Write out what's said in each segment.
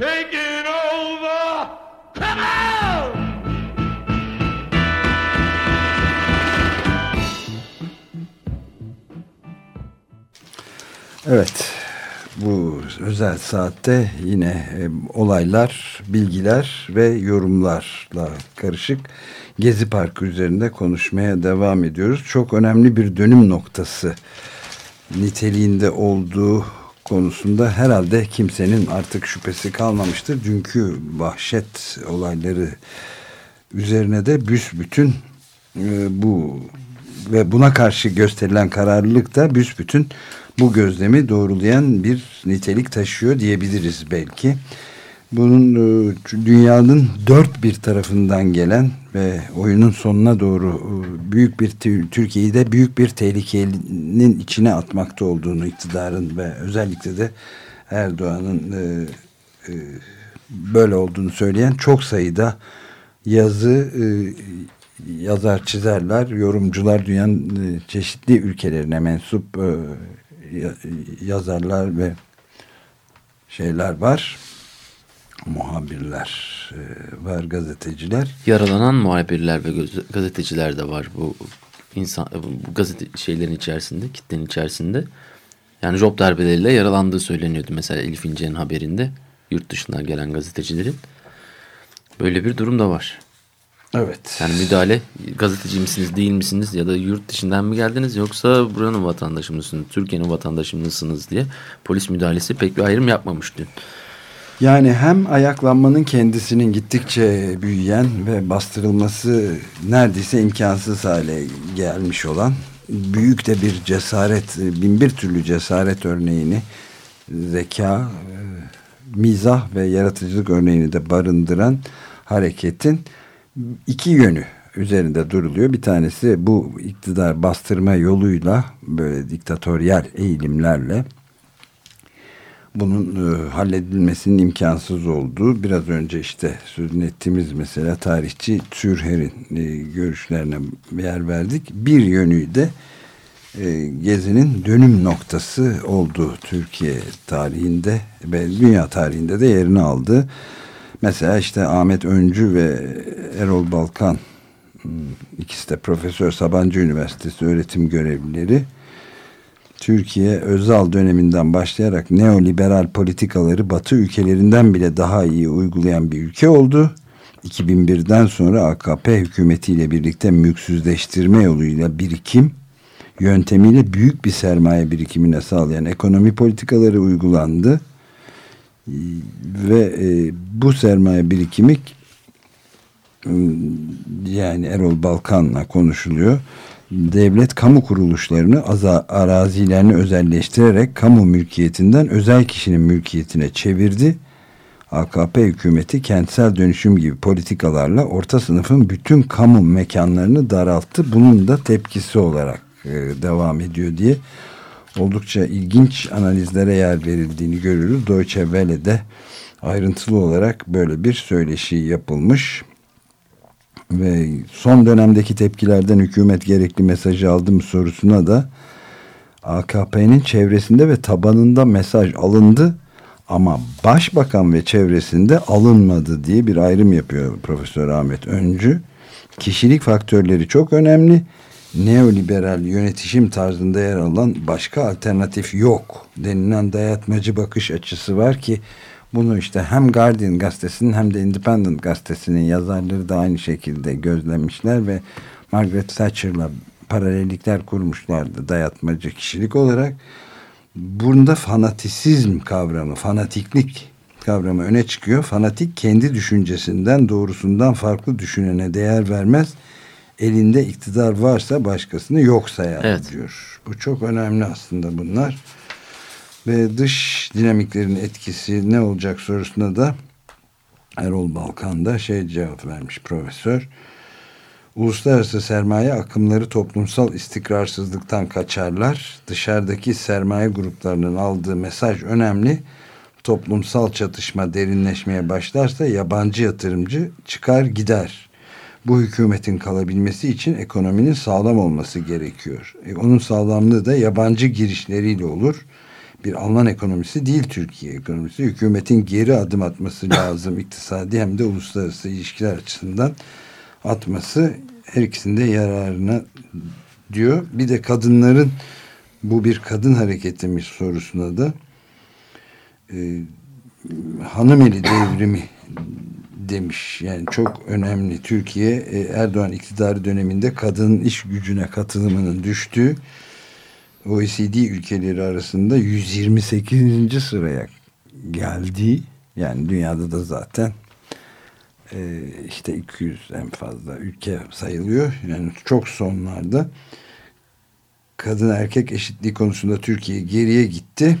Evet, bu özel saatte yine e, olaylar, bilgiler ve yorumlarla karışık Gezi Parkı üzerinde konuşmaya devam ediyoruz. Çok önemli bir dönüm noktası niteliğinde olduğu konusunda herhalde kimsenin artık şüphesi kalmamıştır. Çünkü vahşet olayları üzerine de büsbütün e, bu ve buna karşı gösterilen kararlılık da büsbütün bu gözlemi doğrulayan bir nitelik taşıyor diyebiliriz belki. Bunun e, dünyanın dört bir tarafından gelen ve oyunun sonuna doğru e, büyük bir Türkiye'yi de büyük bir tehlikenin içine atmakta olduğunu iktidarın ve özellikle de Erdoğan'ın e, böyle olduğunu söyleyen çok sayıda yazı yazar çizerler yorumcular dünyanın çeşitli ülkelerine mensup yazarlar ve şeyler var. Muhabirler e, var, gazeteciler. Yaralanan muhabirler ve gazeteciler de var bu insan bu gazete şeylerin içerisinde, kitlenin içerisinde. Yani job darbeleriyle yaralandığı söyleniyordu mesela Elif İnce'nin haberinde yurt dışından gelen gazetecilerin. Böyle bir durum da var. Evet. Yani müdahale gazeteci misiniz değil misiniz ya da yurt dışından mı geldiniz yoksa buranın vatandaşı mısınız, Türkiye'nin vatandaşı mısınız diye polis müdahalesi pek bir ayrım yapmamış dün. Yani hem ayaklanmanın kendisinin gittikçe büyüyen ve bastırılması neredeyse imkansız hale gelmiş olan büyük de bir cesaret, bin bir türlü cesaret örneğini zeka, e, mizah ve yaratıcılık örneğini de barındıran hareketin iki yönü üzerinde duruluyor. Bir tanesi bu iktidar bastırma yoluyla böyle diktatöryel eğilimlerle bunun e, halledilmesinin imkansız olduğu biraz önce işte sözünü ettiğimiz mesela tarihçi Türher'in e, görüşlerine yer verdik. Bir yönü de e, Gezi'nin dönüm noktası olduğu Türkiye tarihinde ve dünya tarihinde de yerini aldı. Mesela işte Ahmet Öncü ve Erol Balkan hmm, ikisi de Profesör Sabancı Üniversitesi öğretim görevlileri Türkiye Özal döneminden başlayarak neoliberal politikaları Batı ülkelerinden bile daha iyi uygulayan bir ülke oldu. 2001'den sonra AKP hükümetiyle birlikte mülksüzleştirme yoluyla birikim yöntemiyle büyük bir sermaye birikimine sağlayan ekonomi politikaları uygulandı ve e, bu sermaye birikimi yani Erol Balkan'la konuşuluyor. Devlet kamu kuruluşlarını arazilerini özelleştirerek kamu mülkiyetinden özel kişinin mülkiyetine çevirdi. AKP hükümeti kentsel dönüşüm gibi politikalarla orta sınıfın bütün kamu mekanlarını daralttı. Bunun da tepkisi olarak e, devam ediyor diye oldukça ilginç analizlere yer verildiğini görürüz. Deutsche Welle'de ayrıntılı olarak böyle bir söyleşi yapılmış ve son dönemdeki tepkilerden hükümet gerekli mesajı aldı mı sorusuna da AKP'nin çevresinde ve tabanında mesaj alındı ama başbakan ve çevresinde alınmadı diye bir ayrım yapıyor Profesör Ahmet Öncü. Kişilik faktörleri çok önemli neoliberal yönetişim tarzında yer alan başka alternatif yok denilen dayatmacı bakış açısı var ki bunu işte hem Guardian gazetesinin hem de Independent gazetesinin yazarları da aynı şekilde gözlemişler ve Margaret Thatcher'la paralellikler kurmuşlardı dayatmacı kişilik olarak. Bunda fanatisizm kavramı, fanatiklik kavramı öne çıkıyor. Fanatik kendi düşüncesinden doğrusundan farklı düşünene değer vermez elinde iktidar varsa başkasını yok sayar evet. diyor. Bu çok önemli aslında bunlar. Ve dış dinamiklerin etkisi ne olacak sorusuna da Erol Balkan'da şey cevap vermiş profesör. Uluslararası sermaye akımları toplumsal istikrarsızlıktan kaçarlar. Dışarıdaki sermaye gruplarının aldığı mesaj önemli. Toplumsal çatışma derinleşmeye başlarsa yabancı yatırımcı çıkar gider. Bu hükümetin kalabilmesi için ekonominin sağlam olması gerekiyor. E, onun sağlamlığı da yabancı girişleriyle olur. Bir Alman ekonomisi değil Türkiye ekonomisi. Hükümetin geri adım atması lazım iktisadi hem de uluslararası ilişkiler açısından atması her ikisinde yararına diyor. Bir de kadınların bu bir kadın hareketi mi sorusuna da e, hanımeli devrimi demiş. Yani çok önemli. Türkiye e, Erdoğan iktidarı döneminde kadının iş gücüne katılımının düştüğü OECD ülkeleri arasında 128. sıraya geldiği yani dünyada da zaten e, işte 200 en fazla ülke sayılıyor. Yani çok sonlarda kadın erkek eşitliği konusunda Türkiye geriye gitti.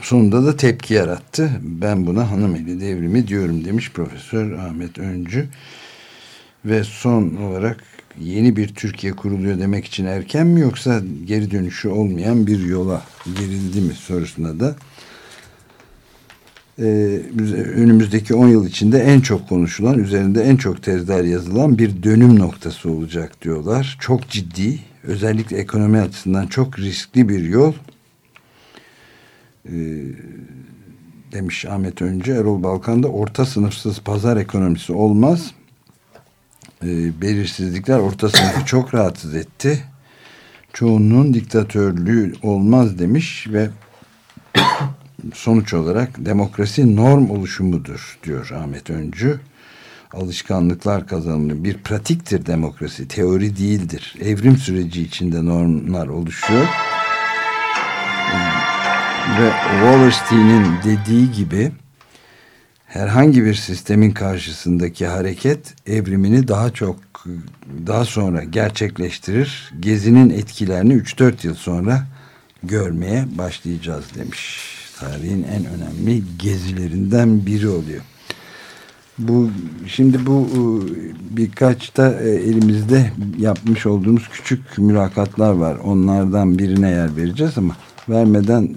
Sonunda da tepki yarattı. Ben buna hanımeli devrimi diyorum demiş Profesör Ahmet Öncü. Ve son olarak yeni bir Türkiye kuruluyor demek için erken mi yoksa geri dönüşü olmayan bir yola girildi mi sorusuna da e, önümüzdeki 10 yıl içinde en çok konuşulan, üzerinde en çok tezler yazılan bir dönüm noktası olacak diyorlar. Çok ciddi, özellikle ekonomi açısından çok riskli bir yol. E, demiş Ahmet Önce, Erol Balkan'da orta sınıfsız pazar ekonomisi olmaz. E, belirsizlikler orta sınıfı çok rahatsız etti. Çoğunluğun diktatörlüğü olmaz demiş ve sonuç olarak demokrasi norm oluşumudur diyor Ahmet Öncü. Alışkanlıklar kazanımı bir pratiktir demokrasi, teori değildir. Evrim süreci içinde normlar oluşuyor. Ve Wallerstein'in dediği gibi herhangi bir sistemin karşısındaki hareket evrimini daha çok daha sonra gerçekleştirir. Gezinin etkilerini 3-4 yıl sonra görmeye başlayacağız demiş tarihin en önemli gezilerinden biri oluyor. Bu şimdi bu e, birkaç da e, elimizde yapmış olduğumuz küçük mülakatlar var. Onlardan birine yer vereceğiz ama vermeden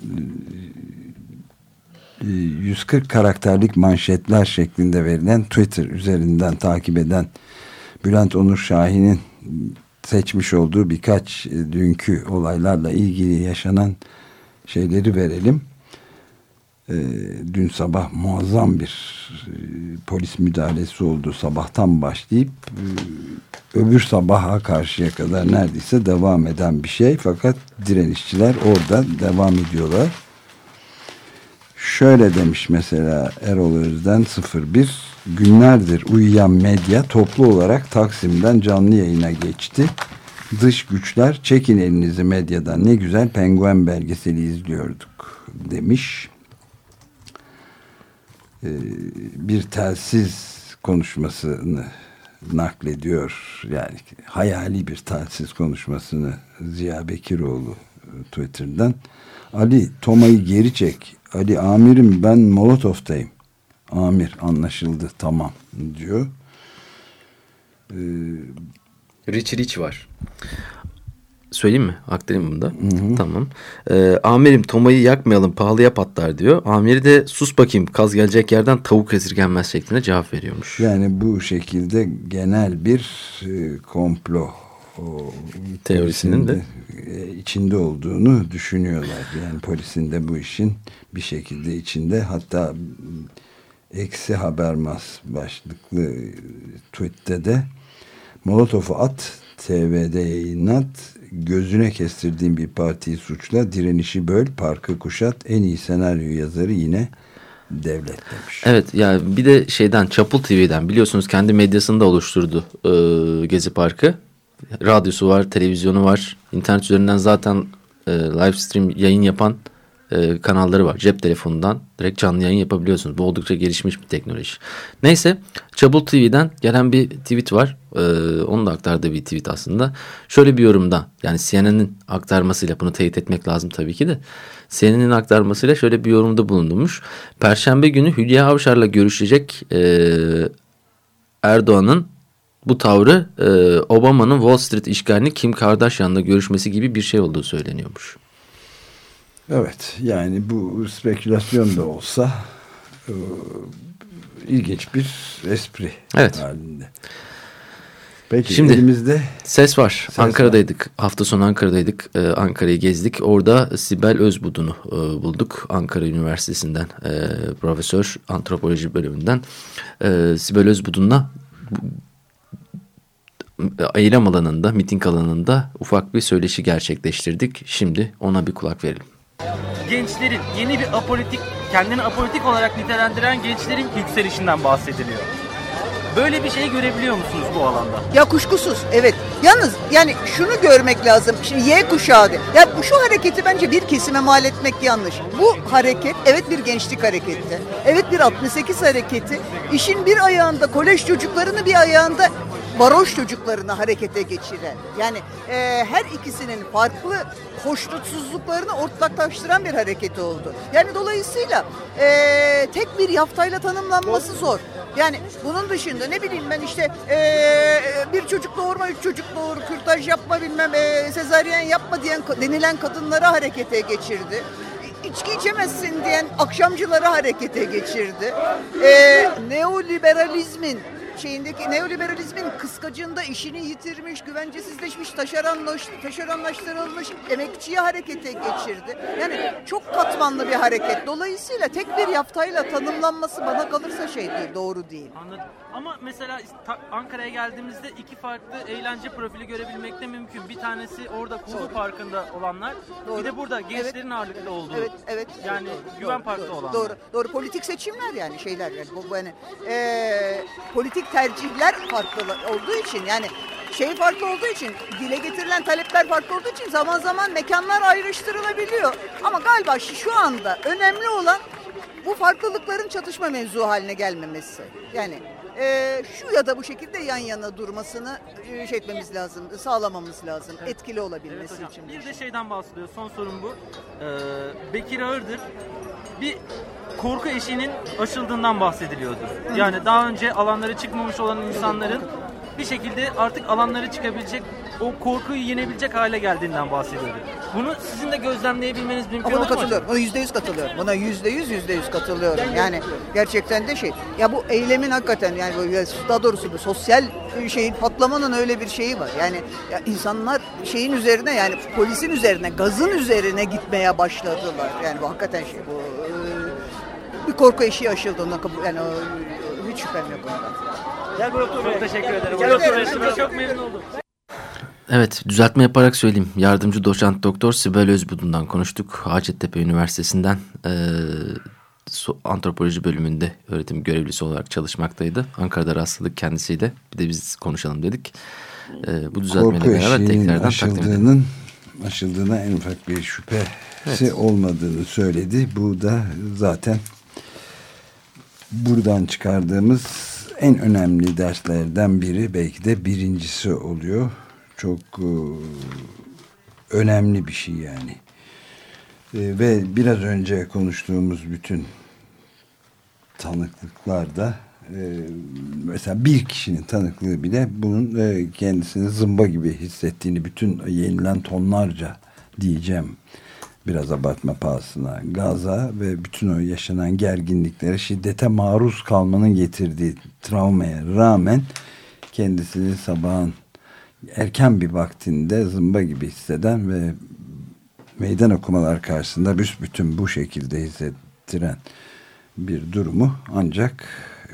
140 e, karakterlik manşetler şeklinde verilen Twitter üzerinden takip eden Bülent Onur Şahin'in seçmiş olduğu birkaç dünkü olaylarla ilgili yaşanan şeyleri verelim e, dün sabah muazzam bir e, polis müdahalesi oldu. Sabahtan başlayıp e, öbür sabaha karşıya kadar neredeyse devam eden bir şey. Fakat direnişçiler orada devam ediyorlar. Şöyle demiş mesela Erol Özden 01 günlerdir uyuyan medya toplu olarak Taksim'den canlı yayına geçti. Dış güçler çekin elinizi medyadan ne güzel penguen belgeseli izliyorduk demiş. E, bir telsiz konuşmasını naklediyor. Yani hayali bir telsiz konuşmasını Ziya Bekiroğlu Twitter'dan. Ali Toma'yı geri çek. Ali amirim ben Molotov'tayım. Amir anlaşıldı tamam diyor. Ee, Rich Rich var. Söyleyeyim mi? Aktarayım bunu da. Hı hı. Tamam. Ee, amirim Toma'yı yakmayalım pahalıya patlar diyor. Amiri de sus bakayım kaz gelecek yerden tavuk esirgenmez şeklinde cevap veriyormuş. Yani bu şekilde genel bir e, komplo o, teorisinin de e, içinde olduğunu düşünüyorlar. Yani polisin de bu işin bir şekilde içinde hatta eksi habermas başlıklı tweette de Molotov'u at TV'de yayınlat gözüne kestirdiğim bir partiyi suçla direnişi böl parkı kuşat en iyi senaryo yazarı yine devlet demiş. Evet yani bir de şeyden Çapul TV'den biliyorsunuz kendi medyasını da oluşturdu e, Gezi Parkı. Radyosu var, televizyonu var. internet üzerinden zaten e, live stream yayın yapan e, kanalları var. Cep telefonundan direkt canlı yayın yapabiliyorsunuz. Bu oldukça gelişmiş bir teknoloji. Neyse Çabul TV'den gelen bir tweet var. E, onun da aktardığı bir tweet aslında. Şöyle bir yorumda yani CNN'in aktarmasıyla bunu teyit etmek lazım tabii ki de. CNN'in aktarmasıyla şöyle bir yorumda bulunmuş. Perşembe günü Hülya Avşar'la görüşecek e, Erdoğan'ın bu tavrı e, Obama'nın Wall Street işgalini Kim Kardashian'la görüşmesi gibi bir şey olduğu söyleniyormuş. Evet yani bu spekülasyon da olsa e, ilginç bir espri evet. halinde. Peki Şimdi, elimizde ses var. Ses Ankara'daydık. Var. Hafta sonu Ankara'daydık. Ee, Ankara'yı gezdik. Orada Sibel Özbudun'u e, bulduk. Ankara Üniversitesi'nden e, profesör antropoloji bölümünden. E, Sibel Özbudun'la eylem alanında, miting alanında ufak bir söyleşi gerçekleştirdik. Şimdi ona bir kulak verelim. Gençlerin yeni bir apolitik, kendini apolitik olarak nitelendiren gençlerin yükselişinden bahsediliyor. Böyle bir şey görebiliyor musunuz bu alanda? Ya kuşkusuz evet. Yalnız yani şunu görmek lazım. Şimdi Y kuşağı. Ya bu şu hareketi bence bir kesime mal etmek yanlış. Bu hareket evet bir gençlik hareketi. Evet bir 68 hareketi. İşin bir ayağında kolej çocuklarını bir ayağında varoş çocuklarını harekete geçiren yani e, her ikisinin farklı hoşnutsuzluklarını ortaklaştıran bir hareket oldu. Yani dolayısıyla e, tek bir yaftayla tanımlanması zor. Yani bunun dışında ne bileyim ben işte e, bir çocuk doğurma, üç çocuk doğur, kürtaj yapma bilmem, e, sezaryen yapma diyen denilen kadınları harekete geçirdi içki içemezsin diyen akşamcıları harekete geçirdi. E, neoliberalizmin şeyindeki neoliberalizmin kıskacında işini yitirmiş, güvencesizleşmiş, taşeronlaş, taşeronlaştırılmış emekçiyi harekete geçirdi. Yani çok katmanlı bir hareket. Dolayısıyla tek bir yaftayla tanımlanması bana kalırsa şey değil, doğru değil. Anladım. Ama mesela Ankara'ya geldiğimizde iki farklı eğlence profili görebilmekte mümkün. Bir tanesi orada Kuğulu Parkı'nda olanlar. Doğru. Bir de burada gençlerin evet. ağırlıklı olduğu. Evet, evet. Yani doğru, Güven Park'ta olanlar. Doğru, doğru. Politik seçimler yani şeyler yani. Bu, bu yani e, politik tercihler farklı olduğu için yani şey farklı olduğu için dile getirilen talepler farklı olduğu için zaman zaman mekanlar ayrıştırılabiliyor. Ama galiba şu anda önemli olan bu farklılıkların çatışma mevzu haline gelmemesi. Yani e, şu ya da bu şekilde yan yana durmasını e, şey etmemiz lazım, sağlamamız lazım. Evet. Etkili olabilmesi evet için. Bir de şeyden bahsediyor. Son sorun bu. Ee, Bekir Ağırdır bir korku eşiğinin aşıldığından bahsediliyordu. Yani daha önce alanlara çıkmamış olan insanların bir şekilde artık alanlara çıkabilecek, o korkuyu yenebilecek hale geldiğinden bahsediyordu. Bunu sizin de gözlemleyebilmeniz mümkün Buna katılıyorum. Buna yüzde yüz katılıyorum. Buna yüzde yüz, yüzde yüz katılıyorum. Yani gerçekten de şey. Ya bu eylemin hakikaten yani daha doğrusu bu sosyal şeyin patlamanın öyle bir şeyi var. Yani ya insanlar şeyin üzerine yani polisin üzerine, gazın üzerine gitmeye başladılar. Yani bu hakikaten şey. Bu bir korku eşiği aşıldı ondan kabul yani hiç şüphem yok ondan. Gel Çok teşekkür ederim. Gel Çok memnun oldum. Evet düzeltme yaparak söyleyeyim. Yardımcı doçent doktor Sibel Özbudun'dan konuştuk. Hacettepe Üniversitesi'nden e, antropoloji bölümünde öğretim görevlisi olarak çalışmaktaydı. Ankara'da rastladık kendisiyle. Bir de biz konuşalım dedik. E, bu düzeltmeyle Korku beraber tekrardan aşıldığının, aşıldığına en ufak bir şüphesi evet. olmadığını söyledi. Bu da zaten buradan çıkardığımız en önemli derslerden biri belki de birincisi oluyor çok e, önemli bir şey yani. E, ve biraz önce konuştuğumuz bütün tanıklıklarda e, mesela bir kişinin tanıklığı bile bunun kendisini zımba gibi hissettiğini bütün yenilen tonlarca diyeceğim biraz abartma pahasına Gaza ve bütün o yaşanan gerginliklere şiddete maruz kalmanın getirdiği travmaya rağmen kendisini sabahın erken bir vaktinde zımba gibi hisseden ve meydan okumalar karşısında büsbütün bu şekilde hissettiren bir durumu ancak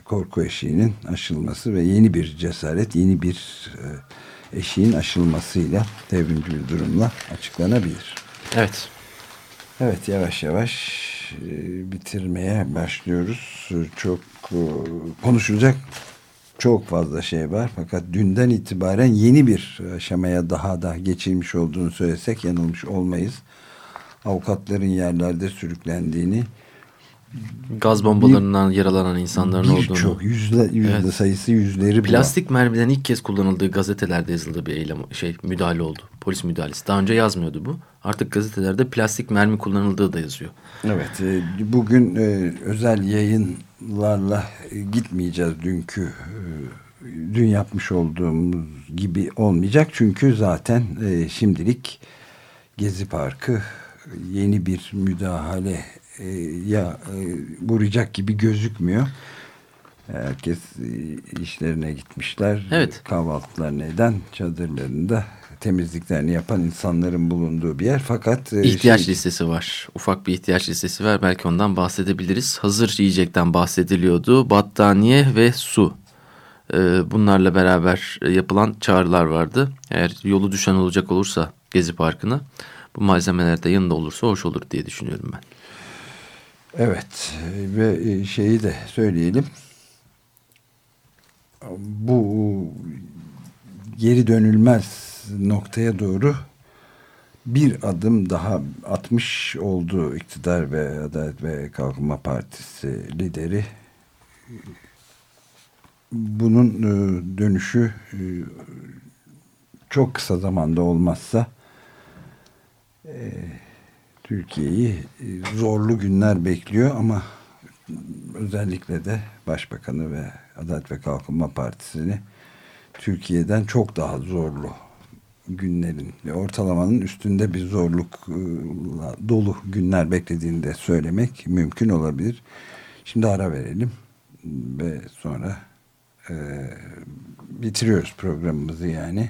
korku eşiğinin aşılması ve yeni bir cesaret, yeni bir e, eşiğin aşılmasıyla devrimci bir durumla açıklanabilir. Evet. Evet yavaş yavaş e, bitirmeye başlıyoruz. Çok e, konuşulacak çok fazla şey var fakat dünden itibaren yeni bir aşamaya daha da geçilmiş olduğunu söylesek yanılmış olmayız. avukatların yerlerde sürüklendiğini Gaz bombalarından bir, yaralanan insanların olduğunu. Birçok yüzde, yüzde evet. sayısı yüzleri Plastik mermiden ilk kez kullanıldığı gazetelerde yazıldığı bir eylem, şey müdahale oldu. Polis müdahalesi. Daha önce yazmıyordu bu. Artık gazetelerde plastik mermi kullanıldığı da yazıyor. Evet. E, bugün e, özel yayınlarla gitmeyeceğiz dünkü e, dün yapmış olduğumuz gibi olmayacak. Çünkü zaten şimdilik Gezi Parkı yeni bir müdahale e, ya e, vuracak gibi gözükmüyor. Herkes e, işlerine gitmişler. Evet. Kahvaltılarını eden çadırlarında temizliklerini yapan insanların bulunduğu bir yer. Fakat e, ihtiyaç şey, listesi var. Ufak bir ihtiyaç listesi var. Belki ondan bahsedebiliriz. Hazır yiyecekten bahsediliyordu. Battaniye ve su. Bunlarla beraber yapılan çağrılar vardı. Eğer yolu düşen olacak olursa Gezi Parkı'na bu malzemeler de yanında olursa hoş olur diye düşünüyorum ben. Evet ve e, şeyi de söyleyelim. Bu geri dönülmez noktaya doğru bir adım daha atmış oldu iktidar ve Adalet ve Kalkınma Partisi lideri. Bunun e, dönüşü e, çok kısa zamanda olmazsa Türkiye'yi e, zorlu günler bekliyor ama özellikle de Başbakanı ve Adalet ve Kalkınma Partisi'ni Türkiye'den çok daha zorlu günlerin ortalamanın üstünde bir zorluk dolu günler beklediğini de söylemek mümkün olabilir. Şimdi ara verelim ve sonra e, bitiriyoruz programımızı yani.